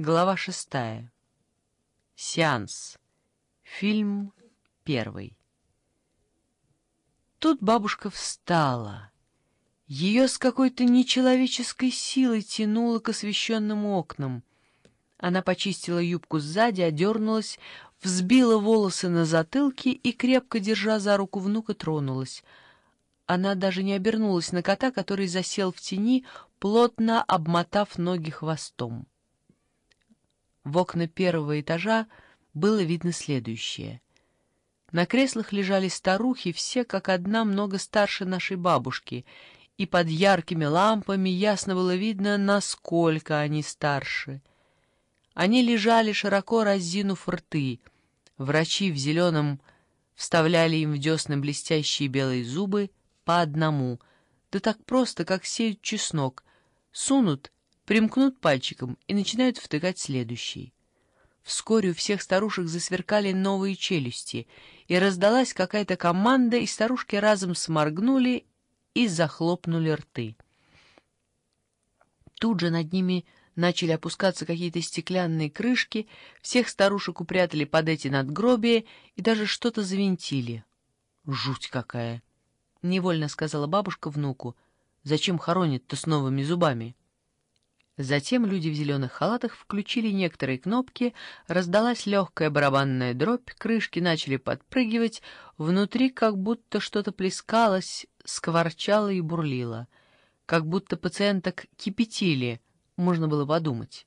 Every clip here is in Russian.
Глава шестая. Сеанс. Фильм первый. Тут бабушка встала. Ее с какой-то нечеловеческой силой тянуло к освещенным окнам. Она почистила юбку сзади, одернулась, взбила волосы на затылке и, крепко держа за руку внука, тронулась. Она даже не обернулась на кота, который засел в тени, плотно обмотав ноги хвостом. В окна первого этажа было видно следующее. На креслах лежали старухи, все как одна много старше нашей бабушки, и под яркими лампами ясно было видно, насколько они старше. Они лежали, широко разинув рты. Врачи в зеленом вставляли им в десны блестящие белые зубы по одному, да так просто, как сеют чеснок. Сунут примкнут пальчиком и начинают втыкать следующий. Вскоре у всех старушек засверкали новые челюсти, и раздалась какая-то команда, и старушки разом сморгнули и захлопнули рты. Тут же над ними начали опускаться какие-то стеклянные крышки, всех старушек упрятали под эти надгробия и даже что-то завинтили. «Жуть какая!» — невольно сказала бабушка внуку. «Зачем хоронят-то с новыми зубами?» Затем люди в зеленых халатах включили некоторые кнопки, раздалась легкая барабанная дробь, крышки начали подпрыгивать, внутри как будто что-то плескалось, скворчало и бурлило, как будто пациенток кипятили, можно было подумать.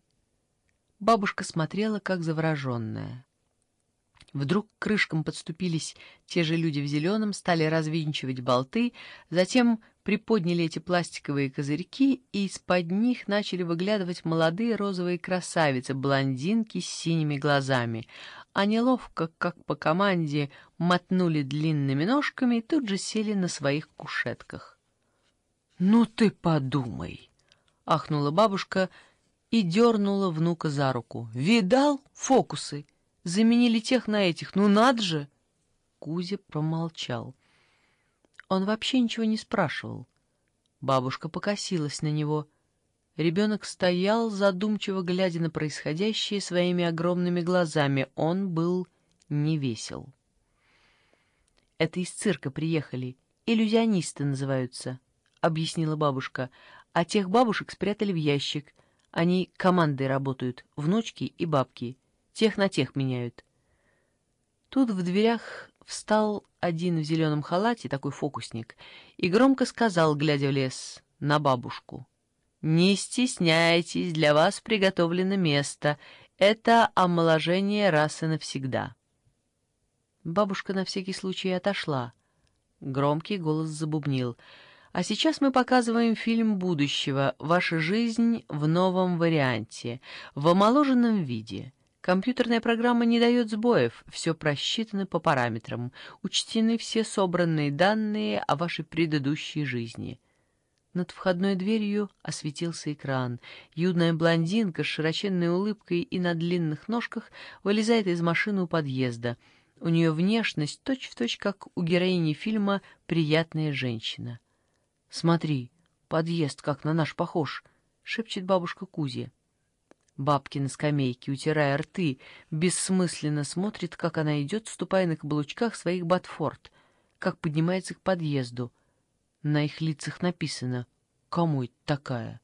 Бабушка смотрела, как завороженная. Вдруг к крышкам подступились те же люди в зеленом, стали развинчивать болты, затем приподняли эти пластиковые козырьки, и из-под них начали выглядывать молодые розовые красавицы, блондинки с синими глазами. Они ловко, как по команде, мотнули длинными ножками и тут же сели на своих кушетках. «Ну ты подумай!» — ахнула бабушка и дернула внука за руку. «Видал фокусы?» Заменили тех на этих, ну надо же!» Кузя промолчал. Он вообще ничего не спрашивал. Бабушка покосилась на него. Ребенок стоял, задумчиво глядя на происходящее своими огромными глазами. Он был невесел. «Это из цирка приехали. Иллюзионисты называются», — объяснила бабушка. «А тех бабушек спрятали в ящик. Они командой работают, внучки и бабки тех на тех меняют. Тут в дверях встал один в зеленом халате, такой фокусник, и громко сказал, глядя в лес, на бабушку. «Не стесняйтесь, для вас приготовлено место. Это омоложение раз и навсегда». Бабушка на всякий случай отошла. Громкий голос забубнил. «А сейчас мы показываем фильм будущего «Ваша жизнь в новом варианте», в омоложенном виде». Компьютерная программа не дает сбоев, все просчитано по параметрам, учтены все собранные данные о вашей предыдущей жизни. Над входной дверью осветился экран. Юная блондинка с широченной улыбкой и на длинных ножках вылезает из машины у подъезда. У нее внешность точь-в-точь, точь, как у героини фильма «Приятная женщина». «Смотри, подъезд как на наш похож», — шепчет бабушка Кузя. Бабки на скамейке, утирая рты, бессмысленно смотрит, как она идет, ступая на каблучках своих ботфорд, как поднимается к подъезду. На их лицах написано «Кому это такая?»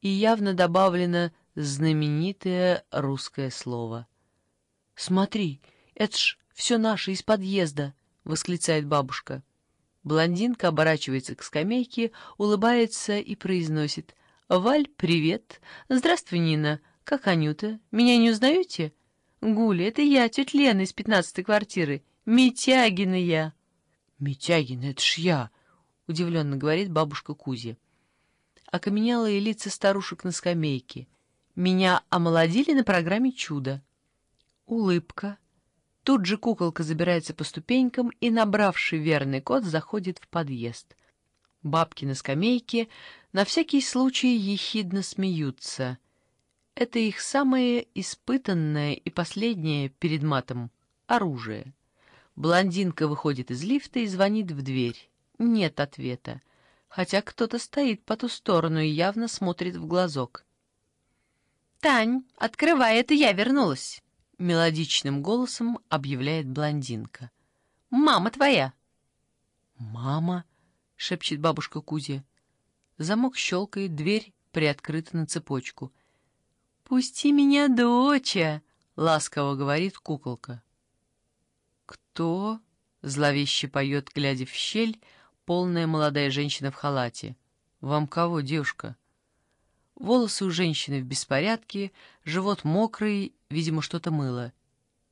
И явно добавлено знаменитое русское слово. «Смотри, это ж все наше из подъезда!» — восклицает бабушка. Блондинка оборачивается к скамейке, улыбается и произносит «Валь, привет! Здравствуй, Нина!» «Как Анюта? Меня не узнаете?» «Гуля, это я, тетя Лена из пятнадцатой квартиры. Митягина я». «Митягина, это ж я!» — удивленно говорит бабушка Кузя. Окаменелые лица старушек на скамейке. Меня омолодили на программе «Чудо». Улыбка. Тут же куколка забирается по ступенькам и, набравший верный код, заходит в подъезд. Бабки на скамейке на всякий случай ехидно смеются — это их самое испытанное и последнее перед матом оружие. Блондинка выходит из лифта и звонит в дверь. Нет ответа, хотя кто-то стоит по ту сторону и явно смотрит в глазок. «Тань, открывай, это я вернулась!» — мелодичным голосом объявляет блондинка. «Мама твоя!» «Мама!» — шепчет бабушка Кузя. Замок щелкает, дверь приоткрыта на цепочку. «Пусти меня, доча!» — ласково говорит куколка. «Кто?» — зловеще поет, глядя в щель, полная молодая женщина в халате. «Вам кого, девушка?» Волосы у женщины в беспорядке, живот мокрый, видимо, что-то мыло.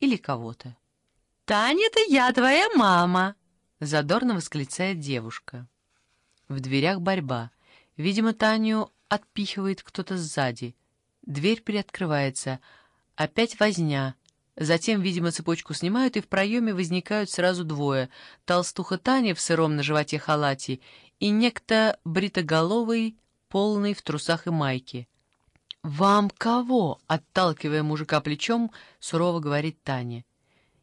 Или кого-то. «Таня, это я, твоя мама!» — задорно восклицает девушка. В дверях борьба. Видимо, Таню отпихивает кто-то сзади. Дверь приоткрывается. Опять возня. Затем, видимо, цепочку снимают, и в проеме возникают сразу двое. Толстуха Таня в сыром на животе халате и некто бритоголовый полный в трусах и майке. «Вам кого?» — отталкивая мужика плечом, сурово говорит Таня.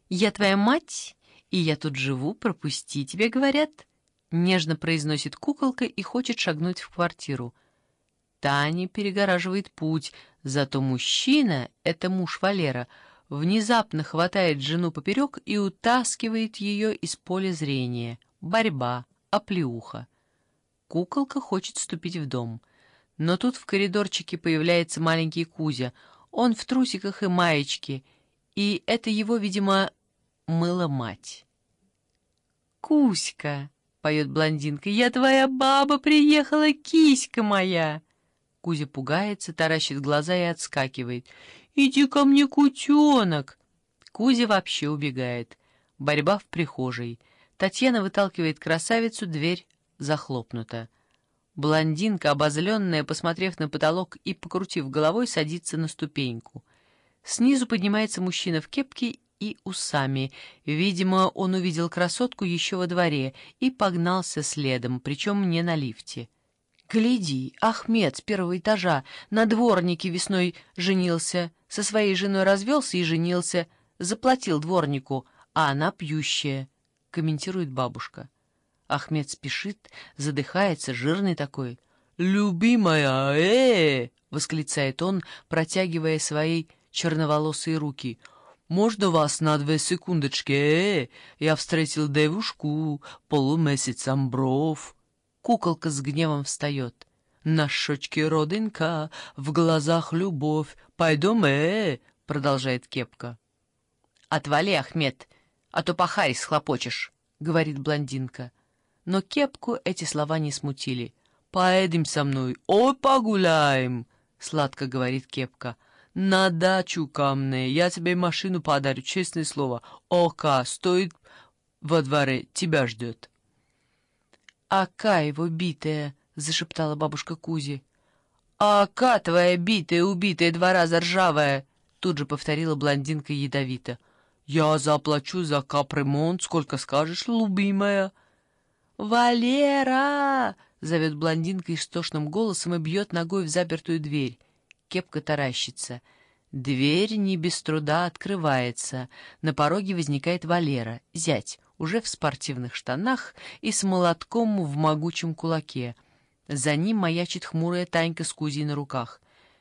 «Я твоя мать, и я тут живу, пропусти, тебе говорят». Нежно произносит куколка и хочет шагнуть в квартиру. Таня перегораживает путь, зато мужчина, это муж Валера, внезапно хватает жену поперек и утаскивает ее из поля зрения. Борьба, оплеуха. Куколка хочет вступить в дом. Но тут в коридорчике появляется маленький Кузя. Он в трусиках и маечке, и это его, видимо, мыла мать. «Кузька!» — поет блондинка. «Я твоя баба приехала, киська моя!» Кузя пугается, таращит глаза и отскакивает. «Иди ко мне, кутенок!» Кузя вообще убегает. Борьба в прихожей. Татьяна выталкивает красавицу, дверь захлопнута. Блондинка, обозленная, посмотрев на потолок и покрутив головой, садится на ступеньку. Снизу поднимается мужчина в кепке и усами. Видимо, он увидел красотку еще во дворе и погнался следом, причем не на лифте. «Гляди, Ахмед с первого этажа на дворнике весной женился, со своей женой развелся и женился, заплатил дворнику, а она пьющая», — комментирует бабушка. Ахмед спешит, задыхается, жирный такой. «Любимая, э, восклицает он, протягивая свои черноволосые руки. «Можно вас на две секундочки? Я встретил девушку, полумесяц амбров». Куколка с гневом встает. «На щечке родинка, в глазах любовь. Пойдем, э?» — продолжает кепка. «Отвали, Ахмед, а то пахарь схлопочешь», — говорит блондинка. Но кепку эти слова не смутили. «Поедем со мной, ой, погуляем!» — сладко говорит кепка. «На дачу ко мне, я тебе машину подарю, честное слово. Ока стоит во дворе, тебя ждет». «Ака его битая!» — зашептала бабушка Кузи. «Ака твоя битая, убитая, два раза ржавая!» — тут же повторила блондинка ядовито. «Я заплачу за капремонт, сколько скажешь, любимая!» «Валера!» — зовет блондинка истошным голосом и бьет ногой в запертую дверь. Кепка таращится. Дверь не без труда открывается. На пороге возникает Валера, зять, уже в спортивных штанах и с молотком в могучем кулаке. За ним маячит хмурая Танька с Кузей на руках.